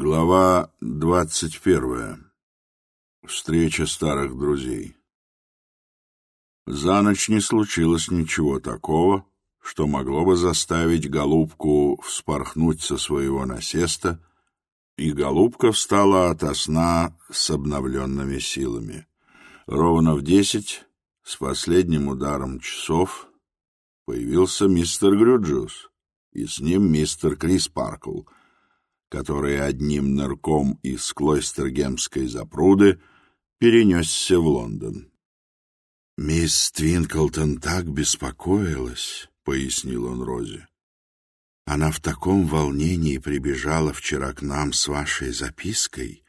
Глава двадцать первая. Встреча старых друзей. За ночь не случилось ничего такого, что могло бы заставить голубку вспорхнуть со своего насеста, и голубка встала ото сна с обновленными силами. Ровно в десять, с последним ударом часов, появился мистер Грюджус, и с ним мистер Крис Паркл — который одним нырком из Клойстергемской запруды перенесся в Лондон. «Мисс Твинклтон так беспокоилась», — пояснил он Розе. «Она в таком волнении прибежала вчера к нам с вашей запиской,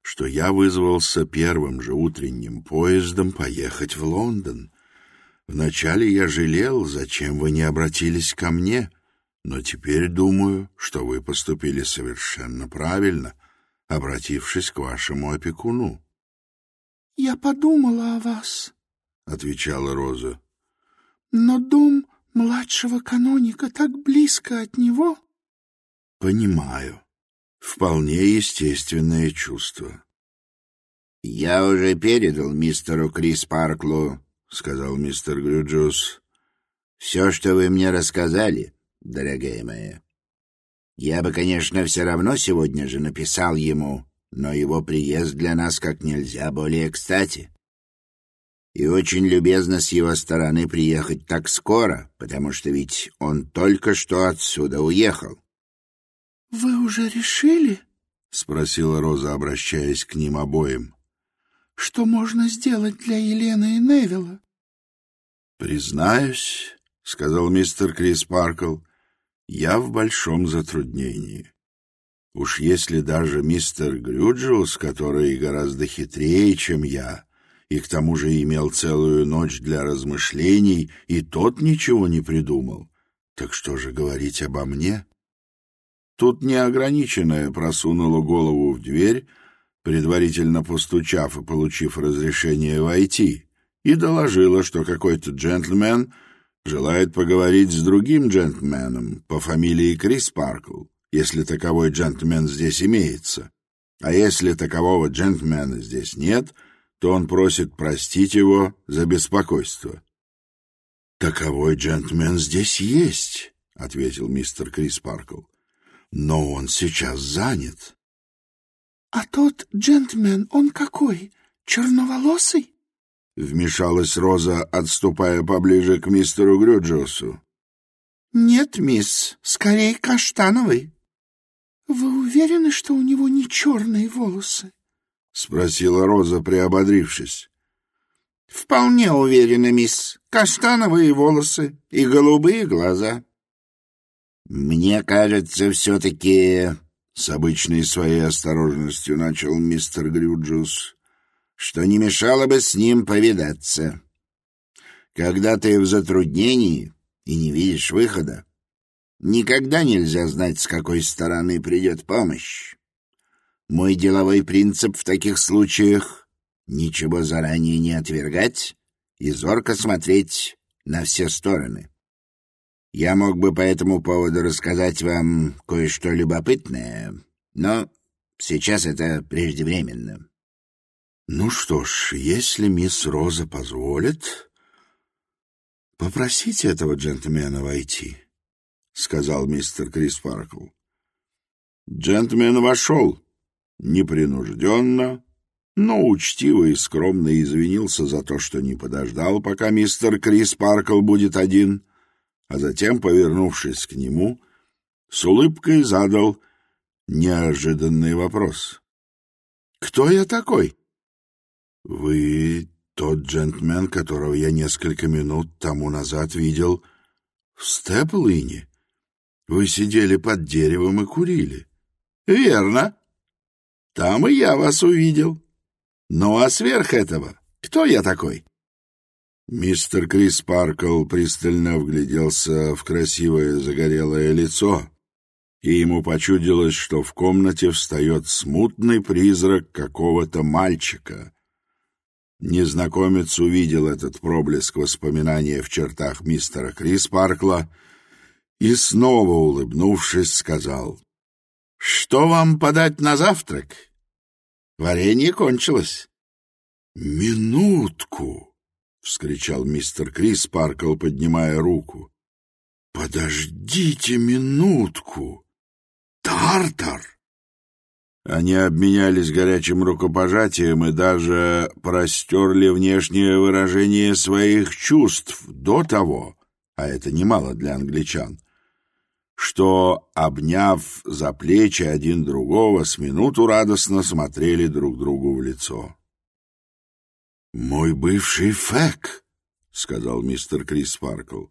что я вызвался первым же утренним поездом поехать в Лондон. Вначале я жалел, зачем вы не обратились ко мне». Но теперь думаю, что вы поступили совершенно правильно, обратившись к вашему опекуну. — Я подумала о вас, — отвечала Роза. — Но дом младшего каноника так близко от него. — Понимаю. Вполне естественное чувство. — Я уже передал мистеру Крис Парклу, — сказал мистер Грюджус. — Все, что вы мне рассказали, — дорогая моя. Я бы, конечно, все равно сегодня же написал ему, но его приезд для нас как нельзя более кстати. И очень любезно с его стороны приехать так скоро, потому что ведь он только что отсюда уехал. — Вы уже решили? — спросила Роза, обращаясь к ним обоим. — Что можно сделать для Елены и Невилла? — Признаюсь, — сказал мистер Крис Паркл, я в большом затруднении. Уж если даже мистер Грюджиус, который гораздо хитрее, чем я, и к тому же имел целую ночь для размышлений, и тот ничего не придумал, так что же говорить обо мне? Тут желает поговорить с другим джентльменом по фамилии Крис Паркл, если таковой джентльмен здесь имеется. А если такового джентльмена здесь нет, то он просит простить его за беспокойство. «Таковой джентльмен здесь есть», — ответил мистер Крис Паркл. «Но он сейчас занят». «А тот джентльмен, он какой? Черноволосый?» Вмешалась Роза, отступая поближе к мистеру Грюджиусу. «Нет, мисс, скорее каштановый». «Вы уверены, что у него не черные волосы?» — спросила Роза, приободрившись. «Вполне уверена, мисс. Каштановые волосы и голубые глаза». «Мне кажется, все-таки...» — с обычной своей осторожностью начал мистер Грюджиус что не мешало бы с ним повидаться. Когда ты в затруднении и не видишь выхода, никогда нельзя знать, с какой стороны придет помощь. Мой деловой принцип в таких случаях — ничего заранее не отвергать и зорко смотреть на все стороны. Я мог бы по этому поводу рассказать вам кое-что любопытное, но сейчас это преждевременно. Ну что ж, если мисс Роза позволит, попросите этого джентльмена войти, сказал мистер Крис Паркл. Джентльмен вошел непринужденно, но учтиво и скромно извинился за то, что не подождал, пока мистер Крис Паркл будет один, а затем, повернувшись к нему, с улыбкой задал неожиданный вопрос. «Кто я такой?» «Вы тот джентльмен, которого я несколько минут тому назад видел в Степлине? Вы сидели под деревом и курили?» «Верно. Там и я вас увидел. Ну а сверх этого, кто я такой?» Мистер Крис Паркл пристально вгляделся в красивое загорелое лицо, и ему почудилось, Незнакомец увидел этот проблеск воспоминания в чертах мистера Крис Паркла и снова, улыбнувшись, сказал «Что вам подать на завтрак? Варенье кончилось». «Минутку!» — вскричал мистер Крис Паркл, поднимая руку. «Подождите минутку! Тартар!» Они обменялись горячим рукопожатием и даже простерли внешнее выражение своих чувств до того, а это немало для англичан, что, обняв за плечи один другого, с минуту радостно смотрели друг другу в лицо. «Мой бывший Фэк», — сказал мистер Крис Паркл.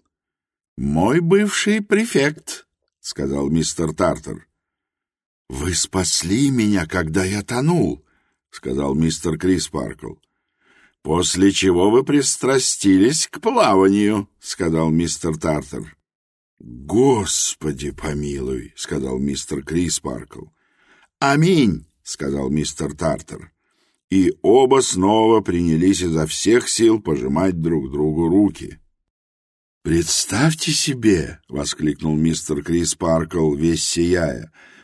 «Мой бывший префект», — сказал мистер Тартер. «Вы спасли меня, когда я тонул», — сказал мистер Крис Паркл. «После чего вы пристрастились к плаванию», — сказал мистер Тартер. «Господи помилуй», — сказал мистер Крис Паркл. «Аминь», — сказал мистер Тартер. И оба снова принялись изо всех сил пожимать друг другу руки. «Представьте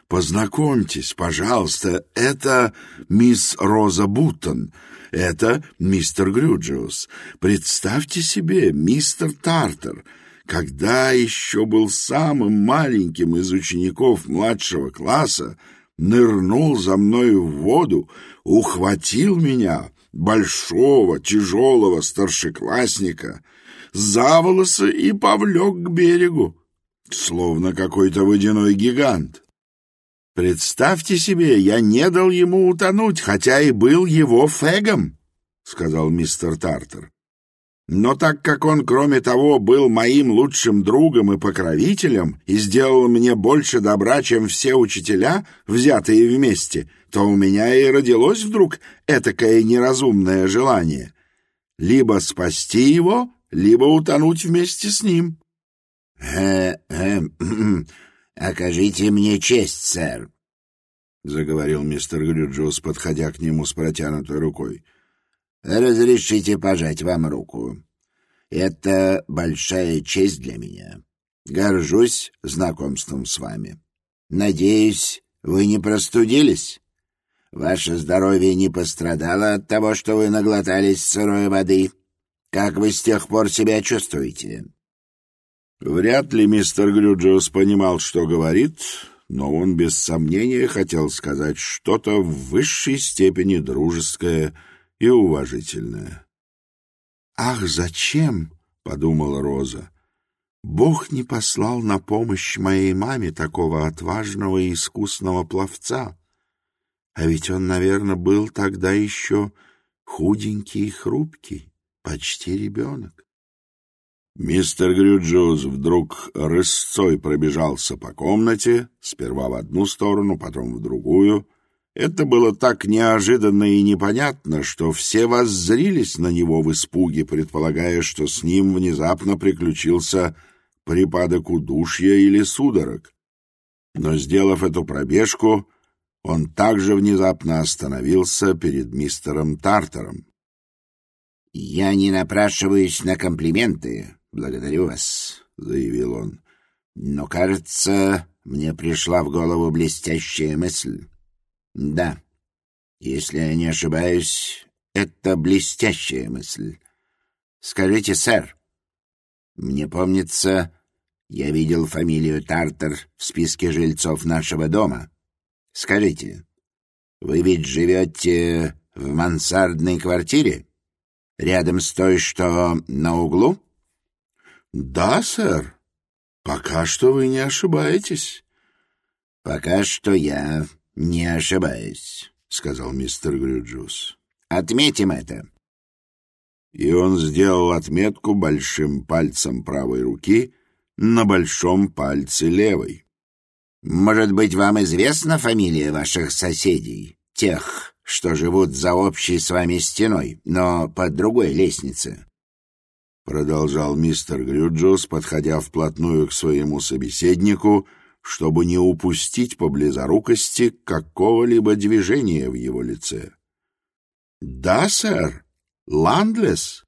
себе!» — воскликнул мистер Крис Паркл, весь сияя — Познакомьтесь, пожалуйста, это мисс Роза Буттон, это мистер Грюджиус. Представьте себе, мистер Тартер, когда еще был самым маленьким из учеников младшего класса, нырнул за мною в воду, ухватил меня, большого, тяжелого старшеклассника, за волосы и повлек к берегу, словно какой-то водяной гигант. «Представьте себе, я не дал ему утонуть, хотя и был его фэгом», — сказал мистер Тартер. «Но так как он, кроме того, был моим лучшим другом и покровителем и сделал мне больше добра, чем все учителя, взятые вместе, то у меня и родилось вдруг этакое неразумное желание либо спасти его, либо утонуть вместе с ним». «Э-э, «Окажите мне честь, сэр», — заговорил мистер Грюджус, подходя к нему с протянутой рукой. «Разрешите пожать вам руку. Это большая честь для меня. Горжусь знакомством с вами. Надеюсь, вы не простудились? Ваше здоровье не пострадало от того, что вы наглотались сырой воды. Как вы с тех пор себя чувствуете?» Вряд ли мистер Грюджиус понимал, что говорит, но он без сомнения хотел сказать что-то в высшей степени дружеское и уважительное. «Ах, зачем?» — подумала Роза. «Бог не послал на помощь моей маме такого отважного и искусного пловца. А ведь он, наверное, был тогда еще худенький и хрупкий, почти ребенок. Мистер Грюджиус вдруг рысцой пробежался по комнате, сперва в одну сторону, потом в другую. Это было так неожиданно и непонятно, что все воззрились на него в испуге, предполагая, что с ним внезапно приключился припадок удушья или судорог. Но, сделав эту пробежку, он также внезапно остановился перед мистером Тартером. «Я не напрашиваюсь на комплименты», благодарю вас», — заявил он. «Но, кажется, мне пришла в голову блестящая мысль». «Да, если я не ошибаюсь, это блестящая мысль. Скажите, сэр, мне помнится, я видел фамилию Тартер в списке жильцов нашего дома. Скажите, вы ведь живете в мансардной квартире? Рядом с той, что на углу?» Да, сэр. Пока что вы не ошибаетесь. Пока что я не ошибаюсь, сказал мистер Грюджус. Отметим это. И он сделал отметку большим пальцем правой руки на большом пальце левой. Может быть, вам известна фамилия ваших соседей, тех, что живут за общей с вами стеной, но под другой лестнице? продолжал мистер Грюджус, подходя вплотную к своему собеседнику, чтобы не упустить по близорукости какого-либо движения в его лице. «Да, сэр, Ландлес».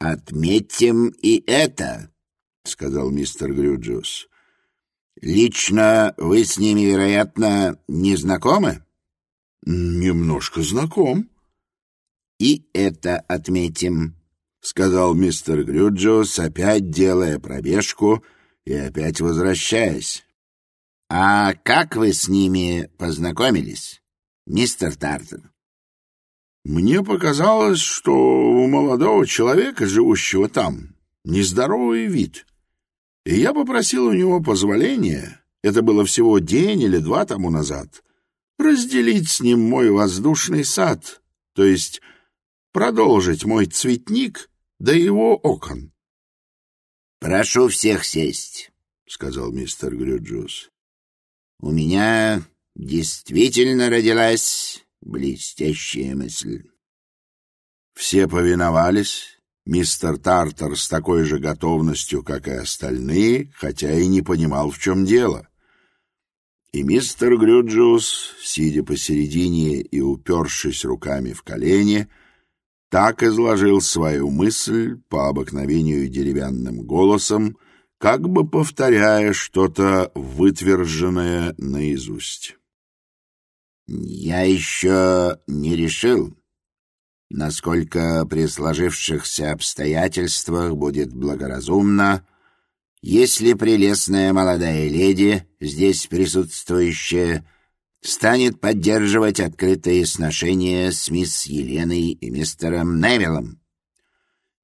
«Отметим и это», — сказал мистер Грюджус. «Лично вы с ними, вероятно, не знакомы?» «Немножко знаком». «И это отметим», сказал мистер Грюджиус, опять делая пробежку и опять возвращаясь. «А как вы с ними познакомились, мистер Тартер?» «Мне показалось, что у молодого человека, живущего там, нездоровый вид, и я попросил у него позволения, это было всего день или два тому назад, разделить с ним мой воздушный сад, то есть продолжить мой цветник» до его окон. — Прошу всех сесть, — сказал мистер Грюджус. — У меня действительно родилась блестящая мысль. Все повиновались, Мистер Тартер с такой же готовностью, как и остальные, хотя и не понимал, в чем Так изложил свою мысль по обыкновению деревянным голосом, как бы повторяя что-то вытверженное наизусть. «Я еще не решил, насколько при сложившихся обстоятельствах будет благоразумно, если прелестная молодая леди, здесь присутствующая, станет поддерживать открытые сношения с мисс Еленой и мистером Невиллом,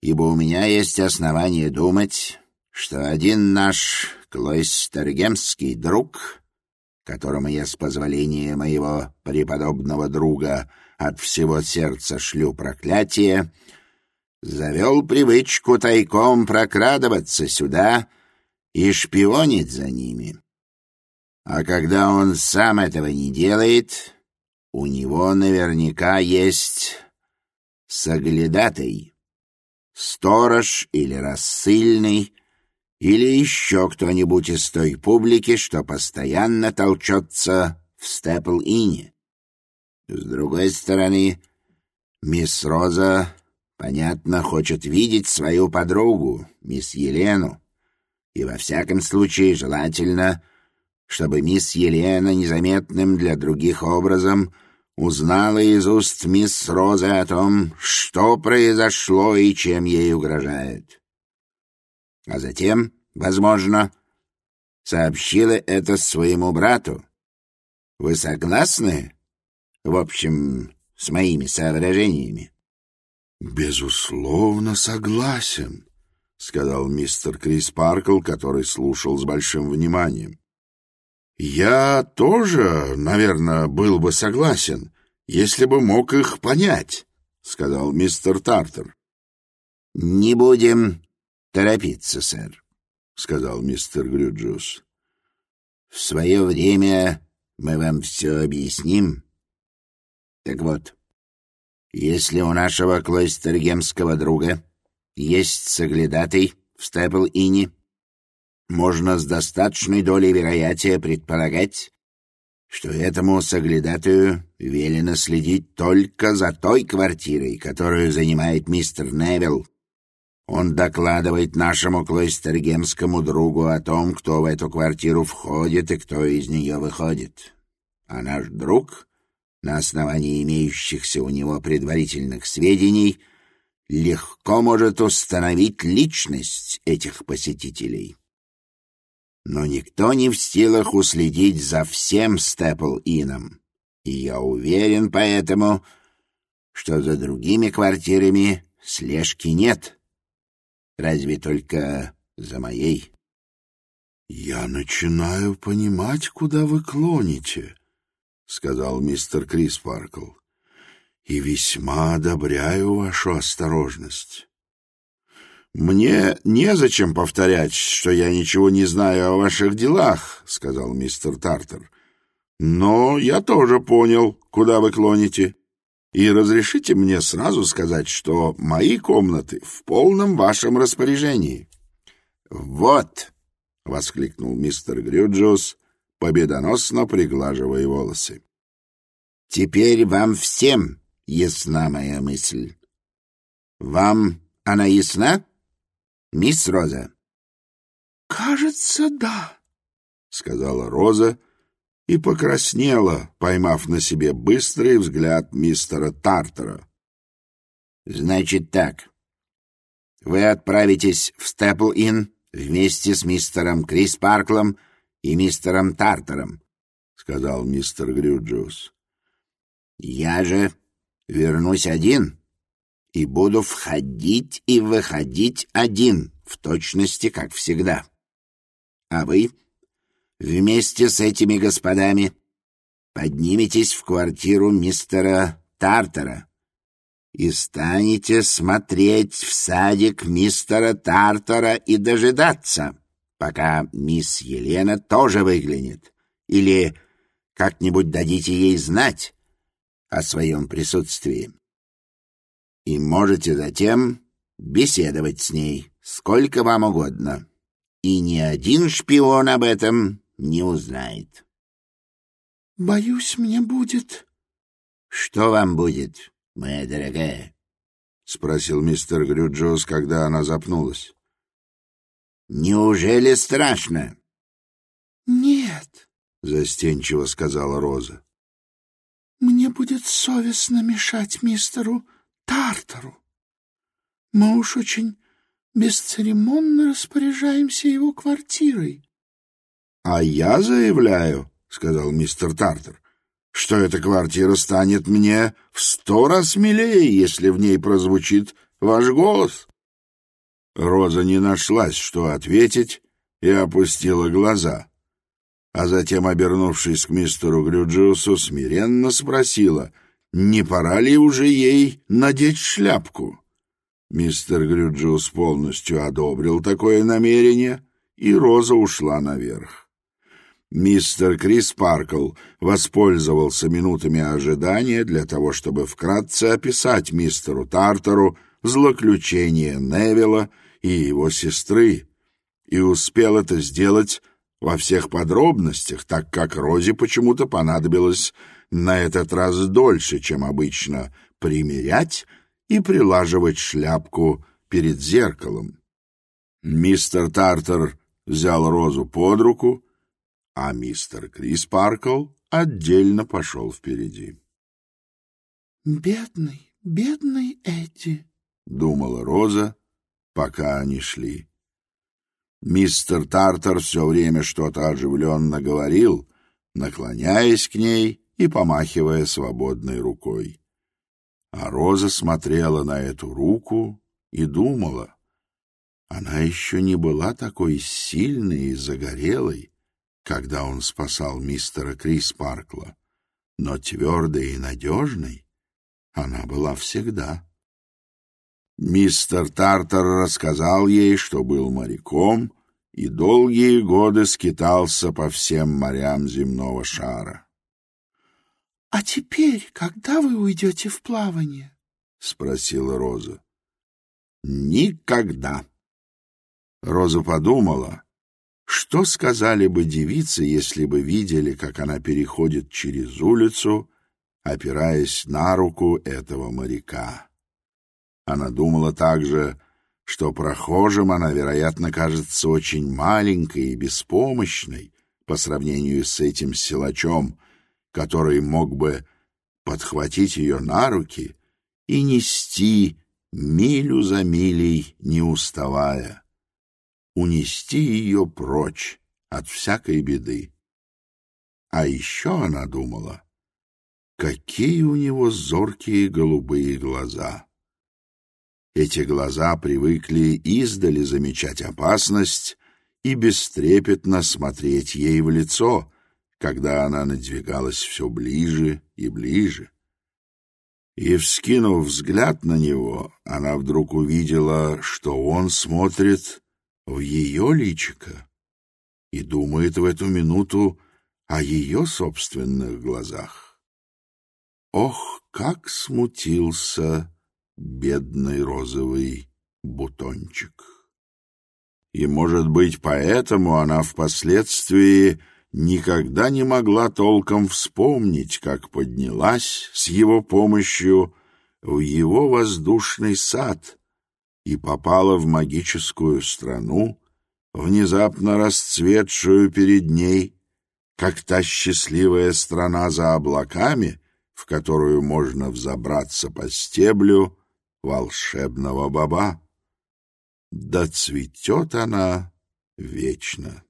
ибо у меня есть основания думать, что один наш клойстергемский друг, которому я с позволения моего преподобного друга от всего сердца шлю проклятие, завел привычку тайком прокрадываться сюда и шпионить за ними». А когда он сам этого не делает, у него наверняка есть соглядатай, сторож или рассыльный, или еще кто-нибудь из той публики, что постоянно толчется в Степл-Ине. С другой стороны, мисс Роза, понятно, хочет видеть свою подругу, мисс Елену, и во всяком случае желательно — чтобы мисс Елена незаметным для других образом узнала из уст мисс Розы о том, что произошло и чем ей угрожает. А затем, возможно, сообщила это своему брату. Вы согласны, в общем, с моими соображениями? — Безусловно, согласен, — сказал мистер Крис Паркл, который слушал с большим вниманием. Я тоже, наверное, был бы согласен, если бы мог их понять, — сказал мистер Тартер. — Не будем торопиться, сэр, — сказал мистер Грюджус. — В свое время мы вам все объясним. — так вот, если у нашего клойстергемского друга есть соглядатый в Степл-Ине, можно с достаточной долей вероятия предполагать, что этому соглядатую велено следить только за той квартирой, которую занимает мистер Невилл. Он докладывает нашему клойстергемскому другу о том, кто но никто не в силах уследить за всем Степл-Ином. И я уверен поэтому, что за другими квартирами слежки нет. Разве только за моей. — Я начинаю понимать, куда вы клоните, — сказал мистер Крис Паркл, и весьма одобряю вашу осторожность. «Мне незачем повторять, что я ничего не знаю о ваших делах», — сказал мистер Тартер. «Но я тоже понял, куда вы клоните. И разрешите мне сразу сказать, что мои комнаты в полном вашем распоряжении». «Вот», — воскликнул мистер Грюджиус, победоносно приглаживая волосы. «Теперь вам всем ясна моя мысль. Вам она ясна?» мисс Роза?» «Кажется, да», сказала Роза и покраснела, поймав на себе быстрый взгляд мистера Тартера. Значит так. Вы отправитесь в Степл-Инн вместе с мистером Крис Парклом и мистером Тартером, — сказал мистер Грюджиус. Я же вернусь один и буду входить и выходить один, в точности как всегда. А вы вместе с этими господами подниметесь в квартиру мистера Тартера и станете смотреть в садик мистера Тартера и дожидаться, пока мисс Елена тоже выглянет, или как-нибудь дадите ей знать о своем присутствии и можете затем беседовать с ней сколько вам угодно. И ни один шпион об этом не узнает. «Боюсь, мне будет...» «Что вам будет, моя дорогая?» — спросил мистер Грюджос, когда она запнулась. «Неужели страшно?» «Нет», — застенчиво сказала Роза. «Мне будет совестно мешать мистеру...» Тартару. Мы уж очень бесцеремонно распоряжаемся его квартирой. — А я заявляю, — сказал мистер Тартер, что эта квартира станет мне в сто раз милее, если в ней прозвучит ваш голос. Роза не нашлась, что ответить, и опустила глаза. А затем, обернувшись к мистеру Грюджиусу, смиренно спросила — не пора ли уже ей надеть шляпку? Мистер Грюджиус полностью одобрил такое намерение, и Роза ушла наверх. Мистер Крис Паркл воспользовался минутами ожидания для того, чтобы вкратце описать мистеру Тартеру злоключение Невилла и его сестры, и успел это сделать во всех подробностях, так как Розе почему-то понадобилось на этот раз дольше, чем обычно, примерять и прилаживать шляпку перед зеркалом. Мистер Тартер взял Розу под руку, а мистер Крис Паркл отдельно пошел впереди. «Бедный, бедный Эдди», — думала Роза, пока они шли. Мистер Тартер все время что-то оживленно говорил, наклоняясь к ней и помахивая свободной рукой. А Роза смотрела на эту руку и думала. Она еще не была такой сильной и загорелой, когда он спасал мистера Крис Паркла, но твердой и надежной она была всегда. Мистер Тартер рассказал ей, что был моряком и долгие годы скитался по всем морям земного шара. А теперь, когда вы уйдете в плавание? — спросила Роза. — Никогда. Роза подумала, что сказали бы девицы, если бы видели, как она переходит через улицу, опираясь на руку этого моряка? Она думала также, что прохожим она, вероятно, кажется очень маленькой и беспомощной по сравнению с этим силачом, который мог бы подхватить ее на руки и нести милю за милей, не уставая, унести ее прочь от всякой беды. А еще она думала, какие у него зоркие голубые глаза. Эти глаза привыкли издали замечать опасность и бестрепетно смотреть ей в лицо — когда она надвигалась все ближе и ближе. И, вскинув взгляд на него, она вдруг увидела, что он смотрит в ее личико и думает в эту минуту о ее собственных глазах. Ох, как смутился бедный розовый бутончик! И, может быть, поэтому она впоследствии никогда не могла толком вспомнить, как поднялась с его помощью в его воздушный сад и попала в магическую страну, внезапно расцветшую перед ней, как та счастливая страна за облаками, в которую можно взобраться по стеблю волшебного баба. Да цветет она вечно.